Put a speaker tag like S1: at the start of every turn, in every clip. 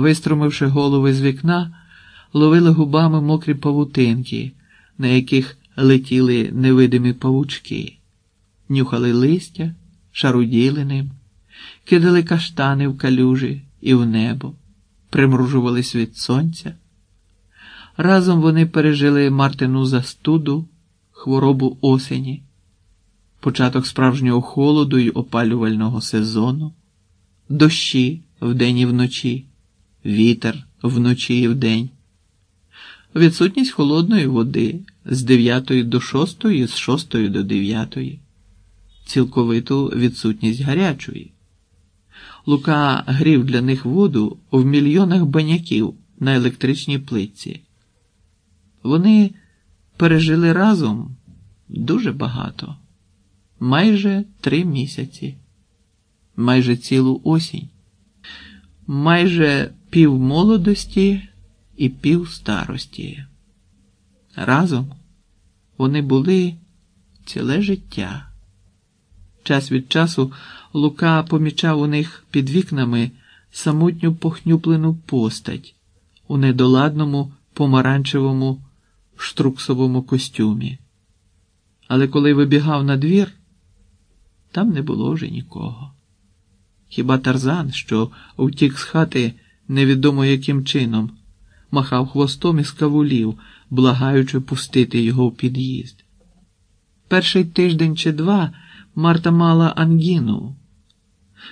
S1: виструмивши голови з вікна, ловили губами мокрі павутинки, на яких летіли невидимі павучки, нюхали листя, шаруділи ним, кидали каштани в калюжі і в небо, примружувались від сонця. Разом вони пережили Мартину застуду, хворобу осені, початок справжнього холоду й опалювального сезону, дощі вдень і вночі, вітер вночі і вдень, відсутність холодної води з 9 до 6 з 6 до 9, цілковиту відсутність гарячої. Лука грів для них воду в мільйонах баняків на електричній плитці. Вони пережили разом дуже багато, майже три місяці, майже цілу осінь, майже пів молодості і пів старості. Разом вони були ціле життя. Час від часу Лука помічав у них під вікнами самотню похнюплену постать у недоладному помаранчевому штруксовому костюмі. Але коли вибігав на двір, там не було вже нікого. Хіба тарзан, що втік з хати невідомо яким чином, махав хвостом і скавулів, благаючи пустити його в під'їзд. Перший тиждень чи два Марта мала ангіну.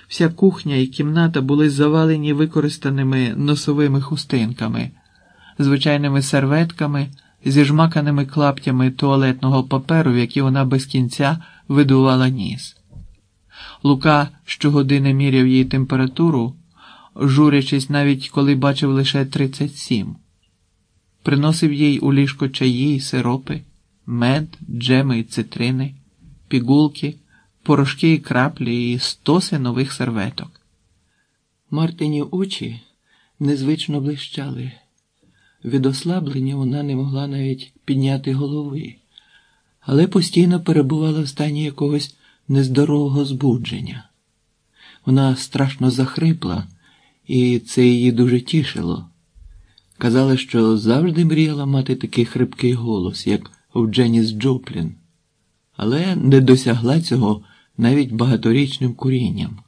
S1: Вся кухня і кімната були завалені використаними носовими хустинками, звичайними серветками, зіжмаканими клаптями туалетного паперу, в які вона без кінця видувала ніс. Лука щогодини міряв їй температуру, журячись навіть коли бачив лише 37. Приносив їй у ліжко чаї, сиропи, мед, джеми і цитрини, пігулки, порошки і краплі і стоси нових серветок. Мартині очі незвично блищали. Від ослаблення вона не могла навіть підняти голови, але постійно перебувала в стані якогось нездорового збудження. Вона страшно захрипла, і це її дуже тішило. Казала, що завжди мріяла мати такий хрипкий голос, як у Дженіс Джоплін, але не досягла цього навіть багаторічним курінням.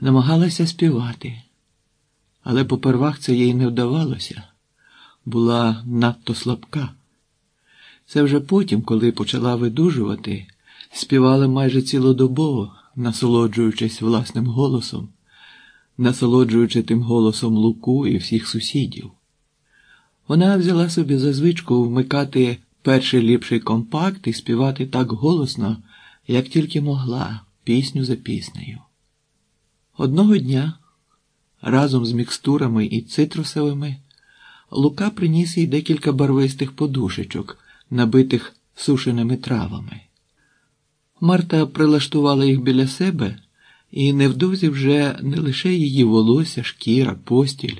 S1: Намагалася співати, але попервах це їй не вдавалося, була надто слабка. Це вже потім, коли почала видужувати, співала майже цілодобово, насолоджуючись власним голосом, насолоджуючи тим голосом Луку і всіх сусідів. Вона взяла собі за звичку вмикати перший ліпший компакт і співати так голосно, як тільки могла, пісню за піснею. Одного дня, разом з мікстурами і цитрусовими, Лука приніс їй декілька барвистих подушечок, набитих сушеними травами. Марта прилаштувала їх біля себе, і невдовзі вже не лише її волосся, шкіра, постіль,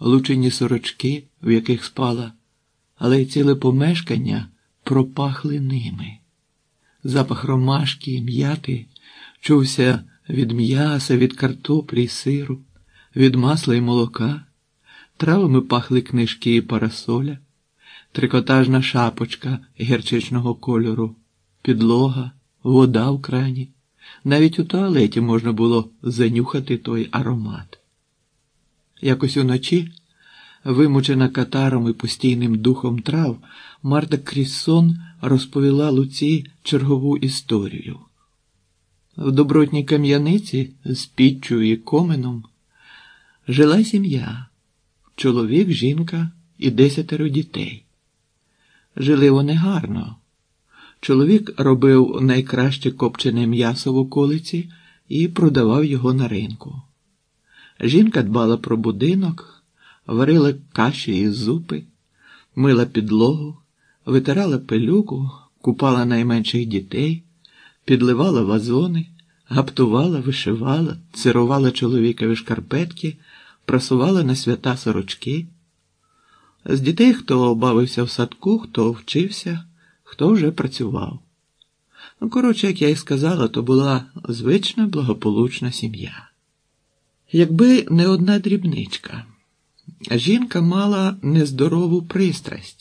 S1: лучені сорочки, в яких спала, але й ціле помешкання пропахли ними. Запах ромашки, м'яти чувся від м'яса, від картоплі й сиру, від масла й молока, травами пахли книжки і парасоля, трикотажна шапочка гірчичного кольору, підлога, вода в крані. Навіть у туалеті можна було занюхати той аромат. Якось уночі, вимучена катаром і постійним духом трав, Марта крізь сон розповіла Луці чергову історію. В добротній кам'яниці з піччю і коменом жила сім'я, чоловік, жінка і десятеро дітей. Жили вони гарно. Чоловік робив найкраще копчене м'ясо в околиці і продавав його на ринку. Жінка дбала про будинок, варила каші і зупи, мила підлогу, витирала пилюку, купала найменших дітей, підливала вазони, гаптувала, вишивала, цирувала чоловікові шкарпетки, прасувала на свята сорочки. З дітей хто бавився в садку, хто вчився хто вже працював. Ну, коротше, як я й сказала, то була звична благополучна сім'я. Якби не одна дрібничка, жінка мала нездорову пристрасть